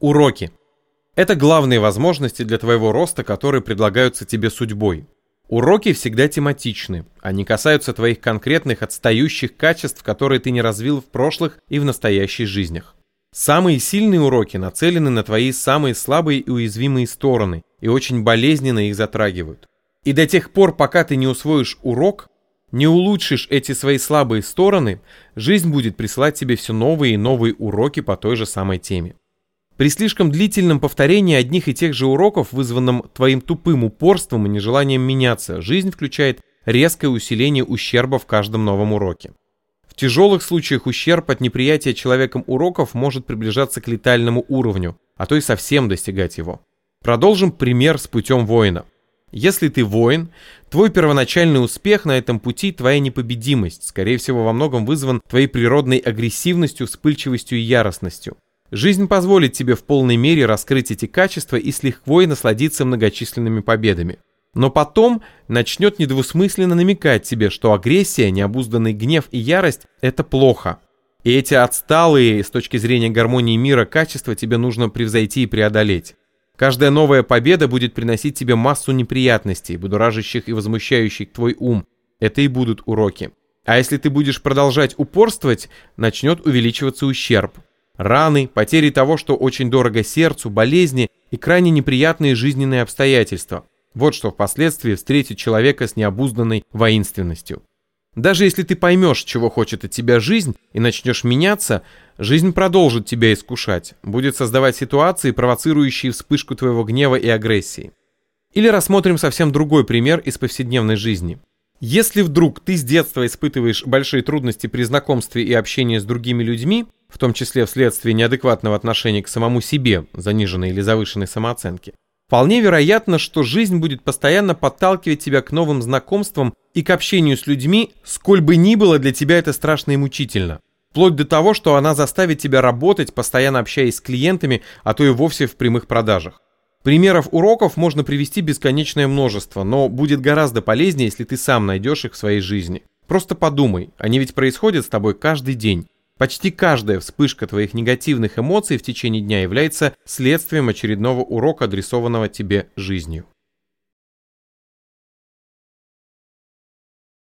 Уроки. Это главные возможности для твоего роста, которые предлагаются тебе судьбой. Уроки всегда тематичны. Они касаются твоих конкретных отстающих качеств, которые ты не развил в прошлых и в настоящей жизнях. Самые сильные уроки нацелены на твои самые слабые и уязвимые стороны и очень болезненно их затрагивают. И до тех пор, пока ты не усвоишь урок, не улучшишь эти свои слабые стороны, жизнь будет присылать тебе все новые и новые уроки по той же самой теме. При слишком длительном повторении одних и тех же уроков, вызванном твоим тупым упорством и нежеланием меняться, жизнь включает резкое усиление ущерба в каждом новом уроке. В тяжелых случаях ущерб от неприятия человеком уроков может приближаться к летальному уровню, а то и совсем достигать его. Продолжим пример с путем воина. Если ты воин, твой первоначальный успех на этом пути – твоя непобедимость, скорее всего, во многом вызван твоей природной агрессивностью, вспыльчивостью и яростностью. Жизнь позволит тебе в полной мере раскрыть эти качества и с лихвой насладиться многочисленными победами. Но потом начнет недвусмысленно намекать тебе, что агрессия, необузданный гнев и ярость – это плохо. И эти отсталые с точки зрения гармонии мира качества тебе нужно превзойти и преодолеть. Каждая новая победа будет приносить тебе массу неприятностей, будоражащих и возмущающих твой ум. Это и будут уроки. А если ты будешь продолжать упорствовать, начнет увеличиваться ущерб. Раны, потери того, что очень дорого сердцу, болезни и крайне неприятные жизненные обстоятельства. Вот что впоследствии встретит человека с необузданной воинственностью. Даже если ты поймешь, чего хочет от тебя жизнь, и начнешь меняться, жизнь продолжит тебя искушать, будет создавать ситуации, провоцирующие вспышку твоего гнева и агрессии. Или рассмотрим совсем другой пример из повседневной жизни. Если вдруг ты с детства испытываешь большие трудности при знакомстве и общении с другими людьми, в том числе вследствие неадекватного отношения к самому себе, заниженной или завышенной самооценки, вполне вероятно, что жизнь будет постоянно подталкивать тебя к новым знакомствам и к общению с людьми, сколь бы ни было для тебя это страшно и мучительно. Вплоть до того, что она заставит тебя работать, постоянно общаясь с клиентами, а то и вовсе в прямых продажах. Примеров уроков можно привести бесконечное множество, но будет гораздо полезнее, если ты сам найдешь их в своей жизни. Просто подумай, они ведь происходят с тобой каждый день. Почти каждая вспышка твоих негативных эмоций в течение дня является следствием очередного урока, адресованного тебе жизнью.